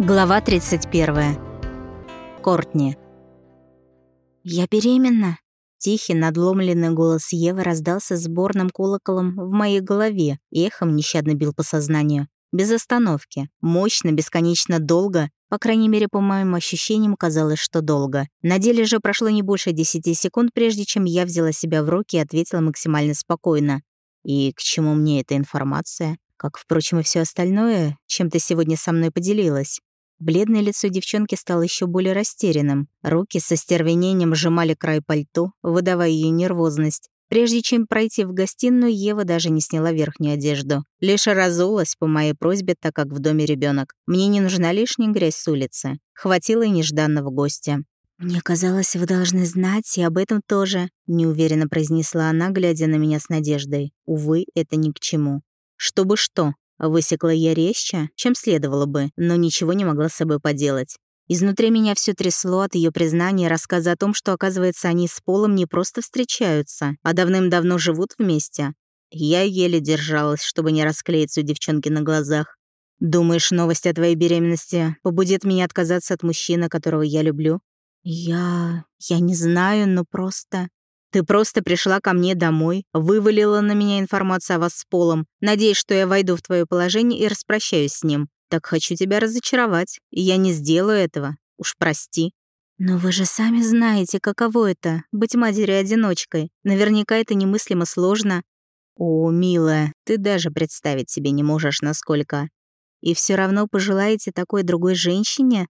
Глава 31. Кортни. «Я беременна!» Тихий, надломленный голос Евы раздался сборным колоколом в моей голове эхом нещадно бил по сознанию. Без остановки. Мощно, бесконечно долго. По крайней мере, по моим ощущениям, казалось, что долго. На деле же прошло не больше 10 секунд, прежде чем я взяла себя в руки и ответила максимально спокойно. И к чему мне эта информация? Как, впрочем, и все остальное, чем ты сегодня со мной поделилась. Бледное лицо девчонки стало еще более растерянным. Руки со стервенением сжимали край пальто, выдавая ее нервозность. Прежде чем пройти в гостиную, Ева даже не сняла верхнюю одежду. Лишь разулась по моей просьбе, так как в доме ребенок. Мне не нужна лишняя грязь с улицы. Хватило и нежданного гостя. «Мне казалось, вы должны знать и об этом тоже», — неуверенно произнесла она, глядя на меня с надеждой. Увы, это ни к чему. Чтобы что? Высекла я резче, чем следовало бы, но ничего не могла с собой поделать. Изнутри меня все трясло от ее признания рассказа о том, что, оказывается, они с Полом не просто встречаются, а давным-давно живут вместе. Я еле держалась, чтобы не расклеиться у девчонки на глазах. «Думаешь, новость о твоей беременности побудит меня отказаться от мужчины, которого я люблю?» «Я... я не знаю, но просто...» Ты просто пришла ко мне домой, вывалила на меня информацию о вас с Полом, надеясь, что я войду в твое положение и распрощаюсь с ним. Так хочу тебя разочаровать, и я не сделаю этого. Уж прости». «Но вы же сами знаете, каково это — быть матерью-одиночкой. Наверняка это немыслимо сложно». «О, милая, ты даже представить себе не можешь, насколько. И все равно пожелаете такой другой женщине?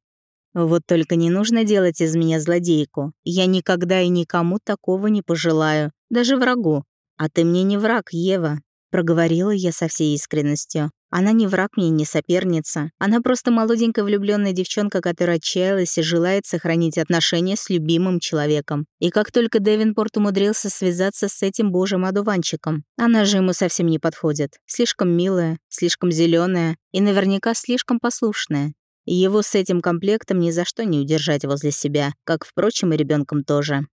Вот только не нужно делать из меня злодейку. Я никогда и никому такого не пожелаю, даже врагу. А ты мне не враг, Ева, проговорила я со всей искренностью. Она не враг мне, не соперница. Она просто молоденькая влюбленная девчонка, которая отчаялась и желает сохранить отношения с любимым человеком. И как только Девинпорт умудрился связаться с этим божьим одуванчиком, она же ему совсем не подходит. Слишком милая, слишком зеленая и наверняка слишком послушная. Его с этим комплектом ни за что не удержать возле себя, как, впрочем, и ребенком тоже.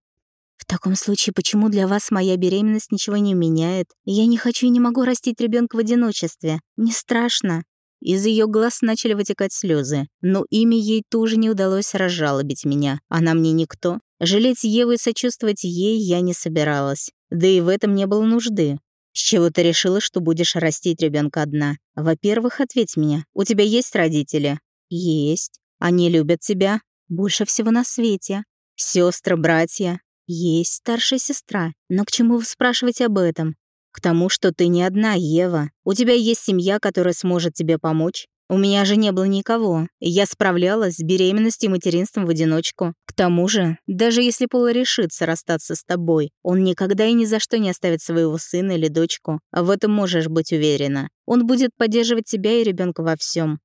В таком случае, почему для вас моя беременность ничего не меняет? Я не хочу и не могу растить ребенка в одиночестве. Не страшно. Из ее глаз начали вытекать слезы, но имя ей тоже не удалось разжалобить меня. Она мне никто. Жалеть Еву и сочувствовать ей я не собиралась. Да и в этом не было нужды. С чего ты решила, что будешь растить ребенка одна? Во-первых, ответь мне, у тебя есть родители? Есть. Они любят тебя. Больше всего на свете. Сестры, братья. Есть старшая сестра. Но к чему вы спрашиваете об этом? К тому, что ты не одна, Ева. У тебя есть семья, которая сможет тебе помочь. У меня же не было никого, я справлялась с беременностью и материнством в одиночку. К тому же, даже если Пол решится расстаться с тобой, он никогда и ни за что не оставит своего сына или дочку. А в этом можешь быть уверена. Он будет поддерживать тебя и ребенка во всем.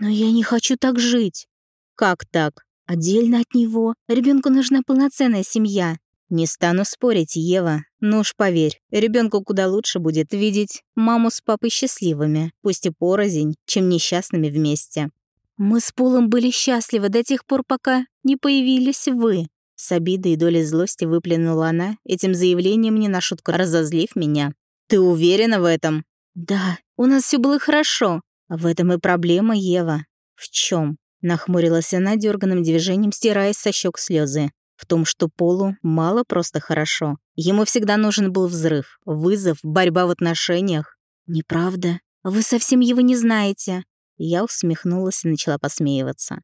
Но я не хочу так жить. Как так? Отдельно от него. Ребенку нужна полноценная семья. Не стану спорить, Ева. Ну уж поверь, ребенку куда лучше будет видеть маму с папой счастливыми, пусть и порознь, чем несчастными вместе. Мы с Полом были счастливы до тех пор, пока не появились вы. С обидой и долей злости выплюнула она, этим заявлением не на шутку разозлив меня. «Ты уверена в этом?» «Да, у нас все было хорошо. «В этом и проблема, Ева». «В чем? нахмурилась она дерганным движением, стирая со щек слезы. В том, что Полу мало просто хорошо. Ему всегда нужен был взрыв, вызов, борьба в отношениях. «Неправда. Вы совсем его не знаете». Я усмехнулась и начала посмеиваться.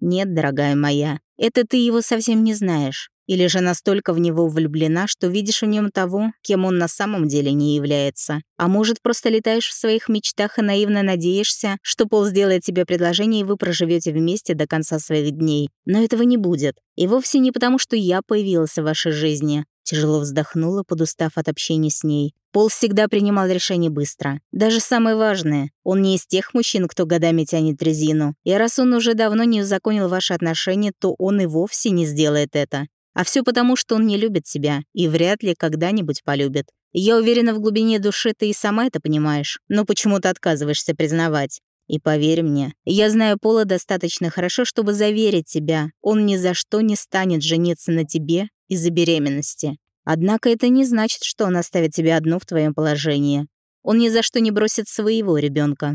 «Нет, дорогая моя, это ты его совсем не знаешь. Или же настолько в него влюблена, что видишь в нем того, кем он на самом деле не является. А может, просто летаешь в своих мечтах и наивно надеешься, что Пол сделает тебе предложение, и вы проживете вместе до конца своих дней. Но этого не будет. И вовсе не потому, что я появилась в вашей жизни. Тяжело вздохнула, подустав от общения с ней. Пол всегда принимал решения быстро. Даже самое важное. Он не из тех мужчин, кто годами тянет резину. И раз он уже давно не узаконил ваши отношения, то он и вовсе не сделает это. А все потому, что он не любит себя и вряд ли когда-нибудь полюбит. Я уверена, в глубине души ты и сама это понимаешь, но почему-то отказываешься признавать. И поверь мне, я знаю Пола достаточно хорошо, чтобы заверить тебя, он ни за что не станет жениться на тебе из-за беременности. Однако это не значит, что он оставит тебя одну в твоем положении. Он ни за что не бросит своего ребенка.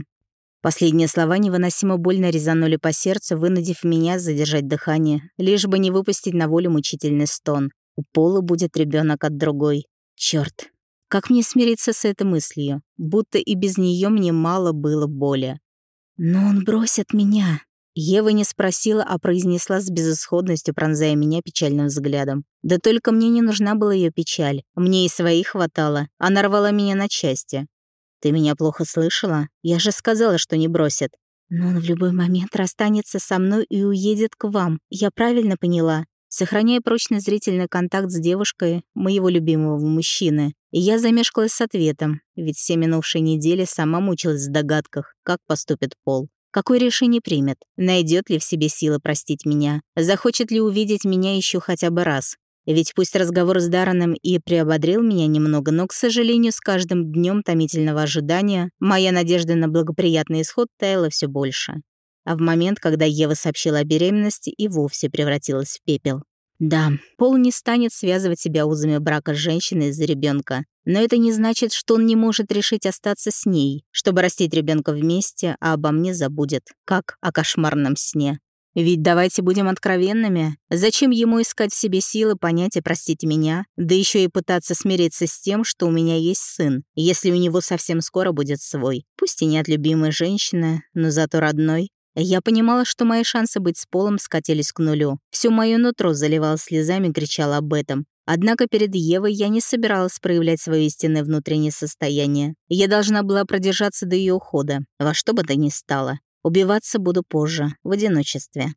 Последние слова невыносимо больно резанули по сердцу, вынудив меня задержать дыхание, лишь бы не выпустить на волю мучительный стон. У Пола будет ребенок от другой. Черт, как мне смириться с этой мыслью? Будто и без нее мне мало было боли. Но он бросит меня. Ева не спросила, а произнесла с безысходностью, пронзая меня печальным взглядом. Да только мне не нужна была ее печаль. Мне и своих хватало. Она рвала меня на части. «Ты меня плохо слышала? Я же сказала, что не бросит». «Но он в любой момент расстанется со мной и уедет к вам. Я правильно поняла?» Сохраняя прочный зрительный контакт с девушкой моего любимого мужчины, я замешкалась с ответом, ведь все минувшие недели сама мучилась в догадках, как поступит Пол. Какое решение примет? Найдет ли в себе силы простить меня? Захочет ли увидеть меня еще хотя бы раз? Ведь пусть разговор с Дараном и приободрил меня немного, но, к сожалению, с каждым днем томительного ожидания моя надежда на благоприятный исход таяла все больше. А в момент, когда Ева сообщила о беременности, и вовсе превратилась в пепел. Да, Пол не станет связывать себя узами брака с женщиной из-за ребенка, но это не значит, что он не может решить остаться с ней, чтобы растить ребенка вместе, а обо мне забудет, как о кошмарном сне. Ведь давайте будем откровенными. Зачем ему искать в себе силы понять и простить меня, да еще и пытаться смириться с тем, что у меня есть сын, если у него совсем скоро будет свой, пусть и не от любимой женщины, но зато родной. Я понимала, что мои шансы быть с Полом скатились к нулю. Всё моё нутро заливало слезами, кричало об этом. Однако перед Евой я не собиралась проявлять свое истинное внутреннее состояние. Я должна была продержаться до ее ухода, во что бы то ни стало. Убиваться буду позже, в одиночестве.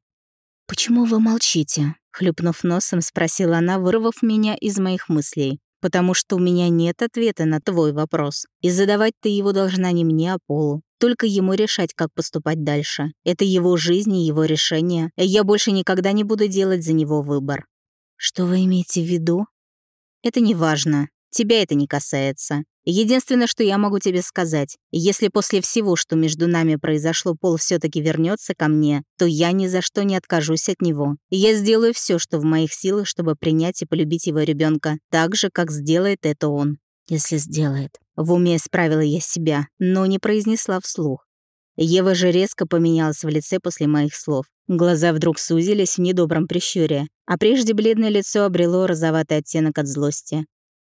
«Почему вы молчите?» — хлюпнув носом, спросила она, вырвав меня из моих мыслей. «Потому что у меня нет ответа на твой вопрос. И задавать ты его должна не мне, а Полу. Только ему решать, как поступать дальше. Это его жизнь и его решение. И я больше никогда не буду делать за него выбор». «Что вы имеете в виду?» «Это не важно. Тебя это не касается. Единственное, что я могу тебе сказать, если после всего, что между нами произошло, Пол все таки вернется ко мне, то я ни за что не откажусь от него. Я сделаю все, что в моих силах, чтобы принять и полюбить его ребенка, так же, как сделает это он. Если сделает. В уме исправила я себя, но не произнесла вслух. Ева же резко поменялась в лице после моих слов. Глаза вдруг сузились в недобром прищуре, а прежде бледное лицо обрело розоватый оттенок от злости.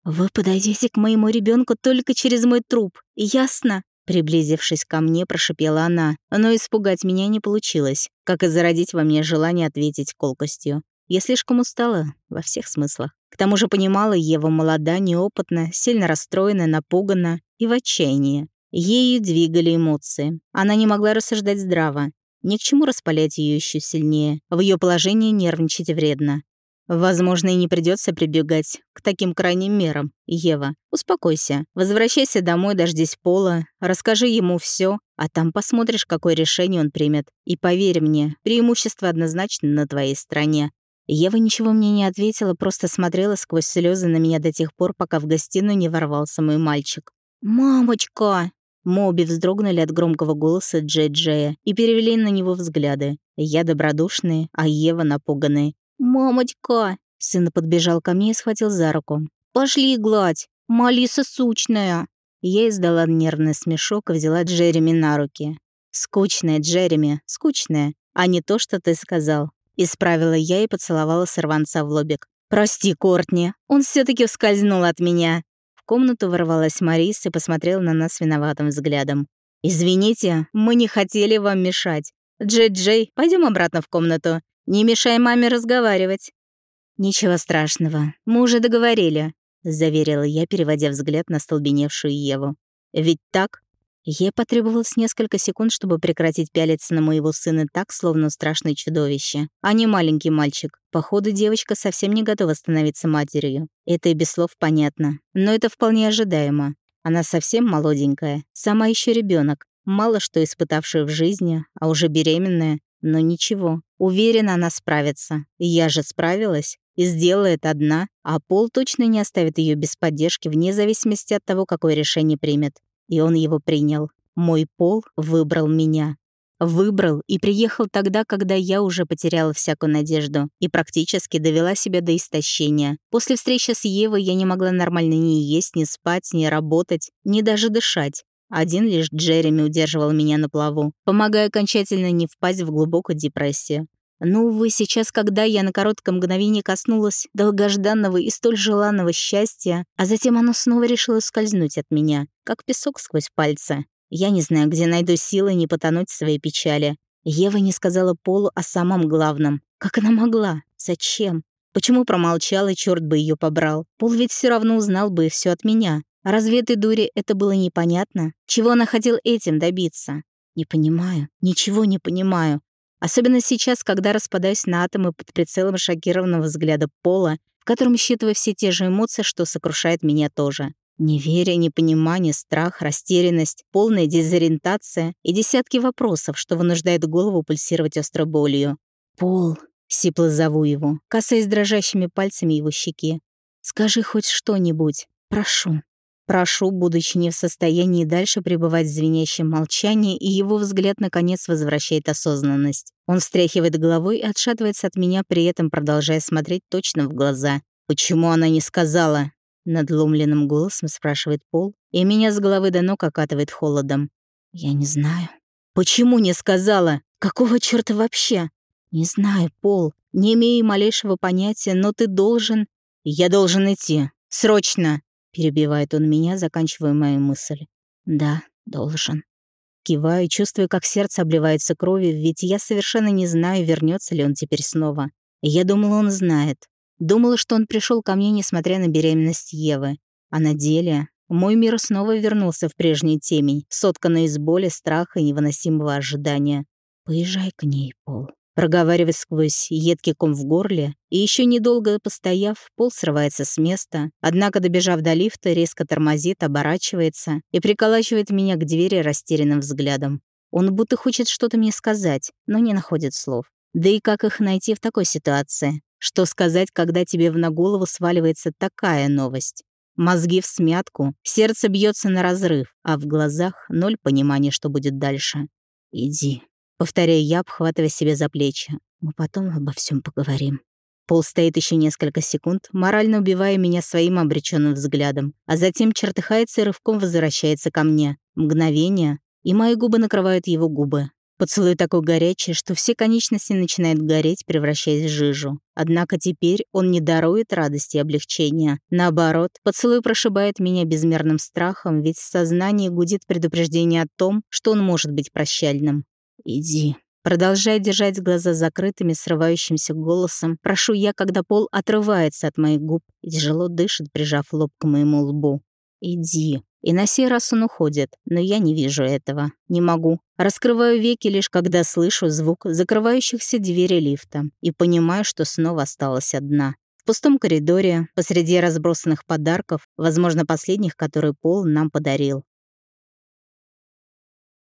«Вы подойдете к моему ребенку только через мой труп, ясно?» Приблизившись ко мне, прошипела она, но испугать меня не получилось, как и зародить во мне желание ответить колкостью. Я слишком устала во всех смыслах. К тому же понимала, Ева молода, неопытна, сильно расстроена, напугана и в отчаянии. Ею двигали эмоции. Она не могла рассуждать здраво. Ни к чему распалять ее еще сильнее. В ее положении нервничать вредно. Возможно, и не придется прибегать к таким крайним мерам. Ева, успокойся. Возвращайся домой, дождись Пола, расскажи ему все, а там посмотришь, какое решение он примет. И поверь мне, преимущество однозначно на твоей стороне. Ева ничего мне не ответила, просто смотрела сквозь слезы на меня до тех пор, пока в гостиную не ворвался мой мальчик. «Мамочка!» Мы вздрогнули от громкого голоса Джей-Джея и перевели на него взгляды. Я добродушный, а Ева напуганный. «Мамочка!» Сын подбежал ко мне и схватил за руку. «Пошли гладь! Малиса сучная!» Я издала нервный смешок и взяла Джереми на руки. «Скучная, Джереми, скучная, а не то, что ты сказал». Исправила я и поцеловала сорванца в лобик. «Прости, Кортни, он все таки вскользнул от меня». В комнату ворвалась Марис и посмотрела на нас виноватым взглядом. «Извините, мы не хотели вам мешать. Джей-Джей, пойдем обратно в комнату. Не мешай маме разговаривать». «Ничего страшного, мы уже договорили», — заверила я, переводя взгляд на столбеневшую Еву. «Ведь так?» Ей потребовалось несколько секунд, чтобы прекратить пялиться на моего сына так, словно страшное чудовище, а не маленький мальчик. Походу, девочка совсем не готова становиться матерью. Это и без слов понятно. Но это вполне ожидаемо. Она совсем молоденькая, сама еще ребенок, мало что испытавшая в жизни, а уже беременная. Но ничего, уверена, она справится. Я же справилась и сделает одна, а Пол точно не оставит ее без поддержки вне зависимости от того, какое решение примет. И он его принял. Мой Пол выбрал меня. Выбрал и приехал тогда, когда я уже потеряла всякую надежду и практически довела себя до истощения. После встречи с Евой я не могла нормально ни есть, ни спать, ни работать, ни даже дышать. Один лишь Джереми удерживал меня на плаву, помогая окончательно не впасть в глубокую депрессию. Но, увы, сейчас, когда я на короткое мгновение коснулась долгожданного и столь желанного счастья, а затем оно снова решило скользнуть от меня, как песок сквозь пальцы. Я не знаю, где найду силы не потонуть в своей печали. Ева не сказала Полу о самом главном. Как она могла? Зачем? Почему промолчала, черт бы ее побрал? Пол ведь все равно узнал бы все от меня. Разве этой дуре это было непонятно? Чего она хотела этим добиться? Не понимаю, ничего не понимаю. Особенно сейчас, когда распадаюсь на атомы под прицелом шокированного взгляда Пола, в котором считываю все те же эмоции, что сокрушает меня тоже. Неверие, непонимание, страх, растерянность, полная дезориентация и десятки вопросов, что вынуждает голову пульсировать острой болью. «Пол», — сипло зову его, касаясь дрожащими пальцами его щеки. «Скажи хоть что-нибудь. Прошу». Прошу, будучи не в состоянии дальше пребывать в звенящем молчании, и его взгляд наконец возвращает осознанность. Он встряхивает головой и отшатывается от меня, при этом продолжая смотреть точно в глаза. «Почему она не сказала?» Надломленным голосом спрашивает Пол, и меня с головы до ног окатывает холодом. «Я не знаю». «Почему не сказала? Какого чёрта вообще?» «Не знаю, Пол. Не имею малейшего понятия, но ты должен...» «Я должен идти. Срочно!» Перебивает он меня, заканчивая мою мысль. Да, должен. Киваю, чувствую, как сердце обливается кровью, ведь я совершенно не знаю, вернется ли он теперь снова. Я думала, он знает. Думала, что он пришел ко мне, несмотря на беременность Евы. А на деле мой мир снова вернулся в прежний темень, сотканный из боли, страха и невыносимого ожидания. «Поезжай к ней, Пол», Проговаривая сквозь едкий ком в горле, и еще недолго постояв, пол срывается с места, однако, добежав до лифта, резко тормозит, оборачивается и приколачивает меня к двери растерянным взглядом. Он будто хочет что-то мне сказать, но не находит слов. Да и как их найти в такой ситуации? Что сказать, когда тебе в на голову сваливается такая новость? Мозги в смятку, сердце бьется на разрыв, а в глазах ноль понимания, что будет дальше. «Иди», Повторяю я, обхватывая себя за плечи. Мы потом обо всем поговорим. Пол стоит еще несколько секунд, морально убивая меня своим обреченным взглядом, а затем чертыхается и рывком возвращается ко мне. Мгновение, и мои губы накрывают его губы. Поцелуй такой горячий, что все конечности начинают гореть, превращаясь в жижу. Однако теперь он не дарует радости и облегчения. Наоборот, поцелуй прошибает меня безмерным страхом, ведь в сознании гудит предупреждение о том, что он может быть прощальным. «Иди». Продолжая держать глаза закрытыми, срывающимся голосом, прошу я, когда пол отрывается от моих губ и тяжело дышит, прижав лоб к моему лбу. «Иди». И на сей раз он уходит, но я не вижу этого. Не могу. Раскрываю веки лишь когда слышу звук закрывающихся двери лифта и понимаю, что снова осталась одна. В пустом коридоре, посреди разбросанных подарков, возможно, последних, которые Пол нам подарил.